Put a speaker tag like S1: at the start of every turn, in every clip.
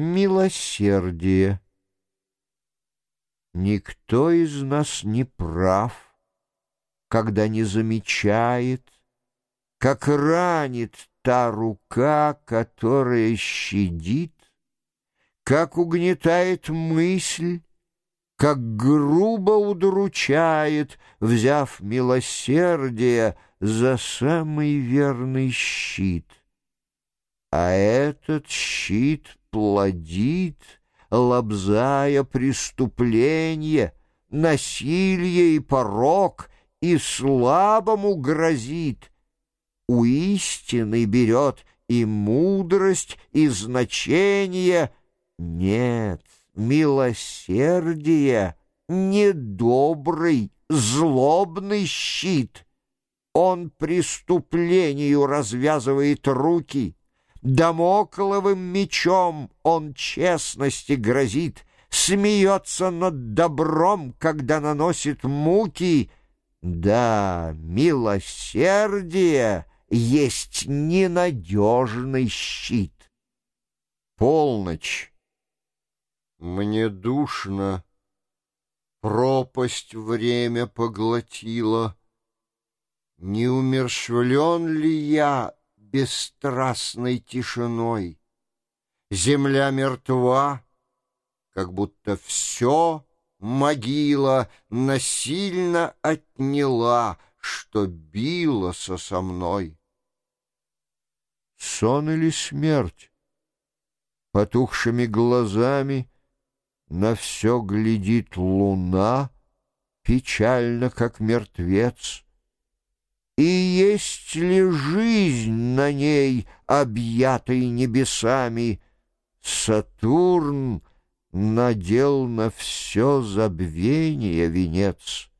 S1: милосердие. Никто из нас не прав, когда не замечает, как ранит та рука, которая щадит, как угнетает мысль, как грубо удручает, взяв милосердие за самый верный щит. А этот щит плодит, лобзая преступление, насилие и порок, и слабому грозит. У истины берет и мудрость, и значение. Нет, милосердие — недобрый, злобный щит. Он преступлению развязывает руки — Дамокловым мечом он честности грозит, Смеется над добром, когда наносит муки. Да, милосердие есть ненадежный щит. Полночь. Мне душно, пропасть время поглотила. Не умершвлен ли я бесстрастной тишиной. Земля мертва, как будто все могила насильно отняла, что билося со мной. Сон или смерть? Потухшими глазами на все глядит луна, печально, как мертвец — и есть ли жизнь на ней, объятой небесами? Сатурн надел на все забвение венец.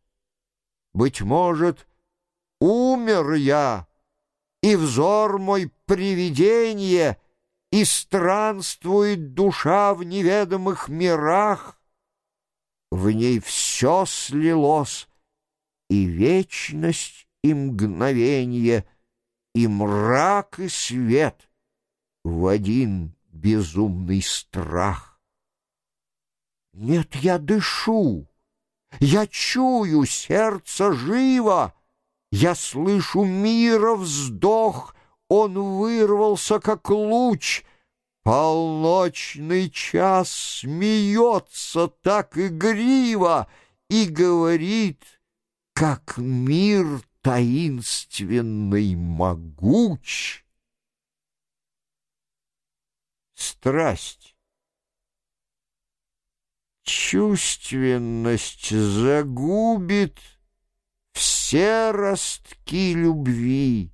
S1: Быть может, умер я, и взор мой привидение, и странствует душа в неведомых мирах. В ней все слилось, и вечность, и мгновенье, и мрак, и свет в один безумный страх. Нет, я дышу, я чую, сердце живо, я слышу мира вздох, он вырвался, как луч, Полночный час смеется так игриво И говорит, как мир таинственный могуч. Страсть. Чувственность загубит все ростки любви.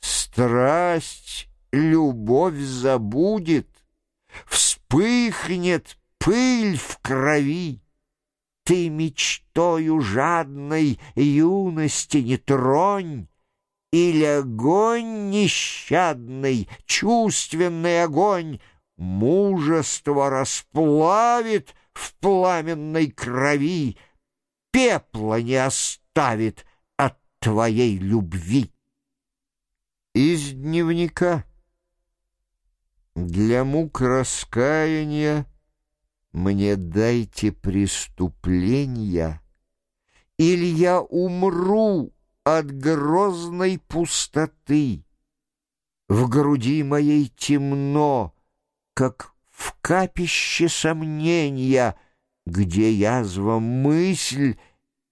S1: Страсть любовь забудет, вспыхнет пыль в крови. Ты мечтою жадной юности не тронь, Или огонь нещадный, чувственный огонь, Мужество расплавит в пламенной крови, Пепла не оставит от твоей любви. Из дневника для мук раскаяния мне дайте преступления, Или я умру от грозной пустоты. В груди моей темно, как в капище сомнения, Где язва мысль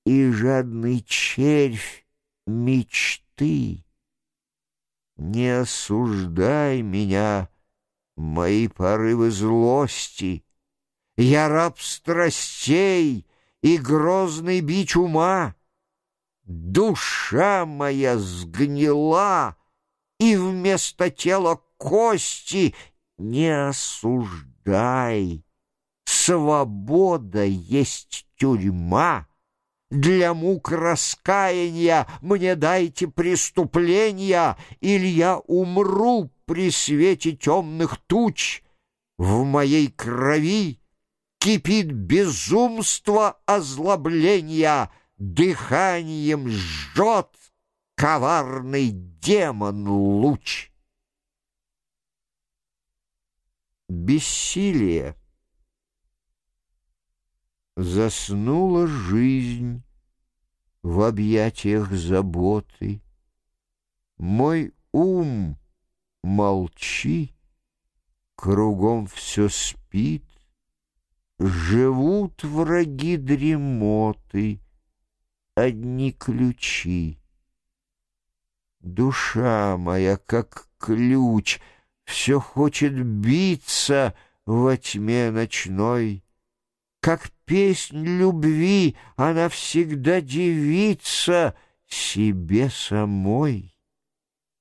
S1: и жадный червь мечты. Не осуждай меня, мои порывы злости, я раб страстей и грозный бич ума. Душа моя сгнила, и вместо тела кости не осуждай. Свобода есть тюрьма. Для мук раскаяния мне дайте преступления, Или я умру при свете темных туч. В моей крови Кипит безумство озлобления, Дыханием жжет коварный демон луч. Бессилие. Заснула жизнь в объятиях заботы. Мой ум, молчи, кругом все спит, Живут враги дремоты, одни ключи. Душа моя, как ключ, все хочет биться во тьме ночной. Как песнь любви она всегда девица себе самой.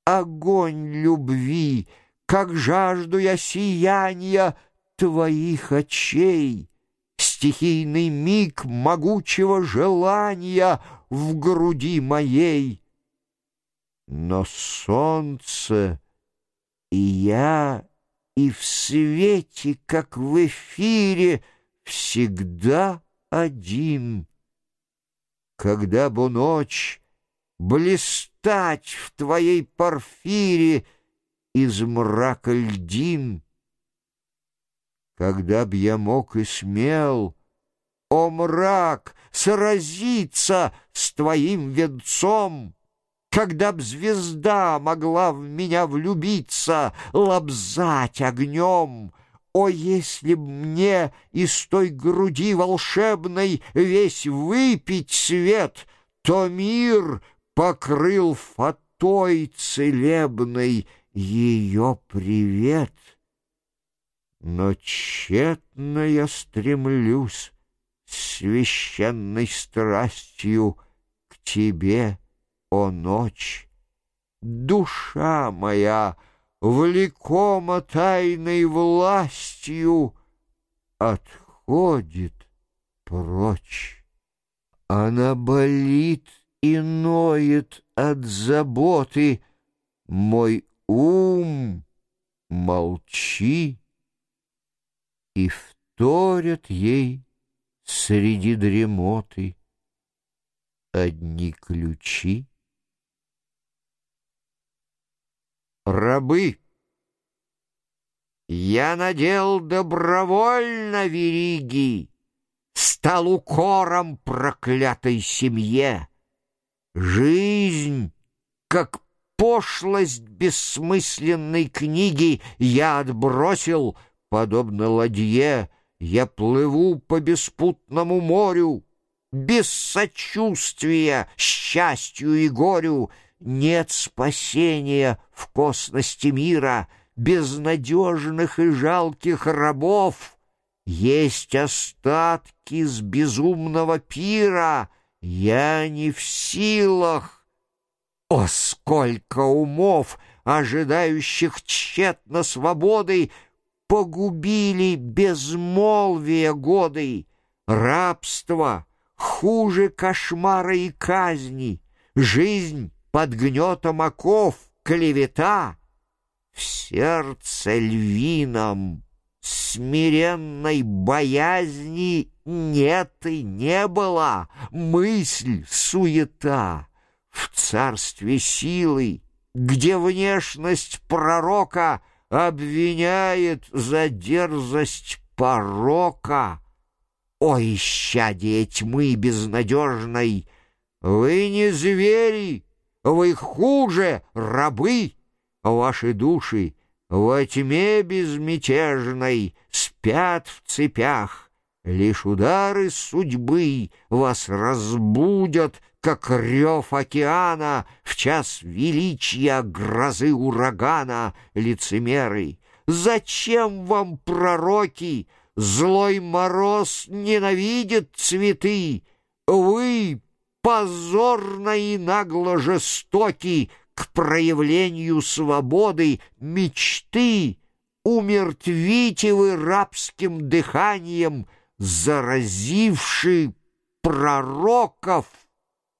S1: Огонь любви, как жажду я сияния твоих очей, Стихийный миг могучего желания в груди моей — но солнце и я, и в свете, как в эфире, всегда один. Когда бы ночь блистать в твоей порфире из мрака льдин, когда б я мог и смел, о мрак, сразиться с твоим венцом, когда б звезда могла в меня влюбиться, лобзать огнем. О, если б мне из той груди волшебной весь выпить свет, то мир покрыл фатой целебной ее привет. Но тщетно я стремлюсь священной страстью к тебе — о ночь! Душа моя, влекома тайной властью, Отходит прочь. Она болит и ноет от заботы, Мой ум, молчи, И вторят ей среди дремоты Одни ключи. рабы. Я надел добровольно вериги, Стал укором проклятой семье. Жизнь, как пошлость бессмысленной книги, Я отбросил, подобно ладье, Я плыву по беспутному морю, Без сочувствия, счастью и горю — нет спасения в косности мира, Безнадежных и жалких рабов. Есть остатки с безумного пира, Я не в силах. О, сколько умов, ожидающих тщетно свободы, Погубили безмолвие годы, Рабство хуже кошмара и казни, Жизнь под гнетом оков клевета, В сердце львином смиренной боязни нет и не было, мысль суета. В царстве силы, где внешность пророка Обвиняет за дерзость порока, О, исчадие тьмы безнадежной, Вы не звери, вы хуже, рабы, ваши души во тьме безмятежной спят в цепях. Лишь удары судьбы вас разбудят, как рев океана в час величия грозы урагана, лицемеры. Зачем вам пророки? Злой мороз ненавидит цветы. Вы позорно и нагло жестокий к проявлению свободы мечты, умертвите вы рабским дыханием, заразивший пророков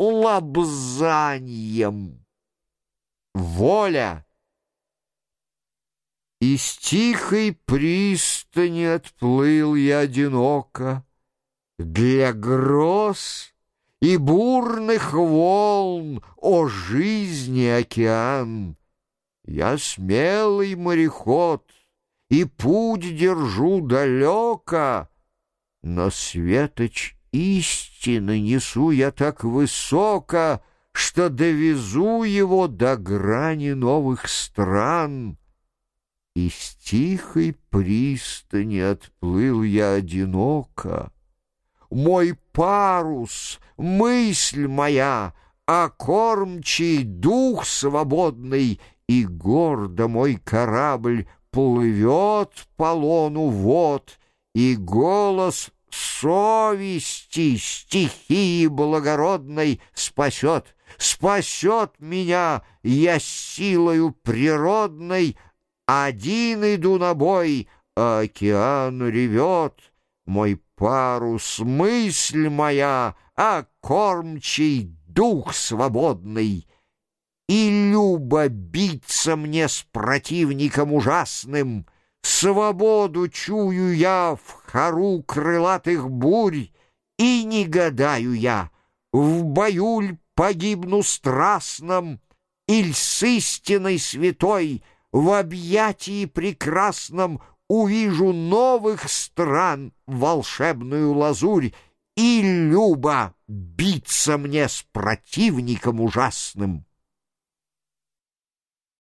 S1: лобзанием. Воля из тихой пристани отплыл я одиноко для гроз и бурных волн, о жизни океан! Я смелый мореход, и путь держу далеко, но светоч истины несу я так высоко, что довезу его до грани новых стран. Из тихой пристани отплыл я одиноко. Мой парус, мысль моя, а кормчий дух свободный, и гордо мой корабль плывет по лону вод, и голос совести стихии благородной спасет, спасет меня я силою природной, один иду на бой, а океан ревет, мой парус, мысль моя, а кормчий дух свободный. И любо биться мне с противником ужасным, Свободу чую я в хору крылатых бурь, И не гадаю я, в бою погибну страстном, Иль с истиной святой в объятии прекрасном Увижу новых стран волшебную лазурь, И любо биться мне с противником ужасным.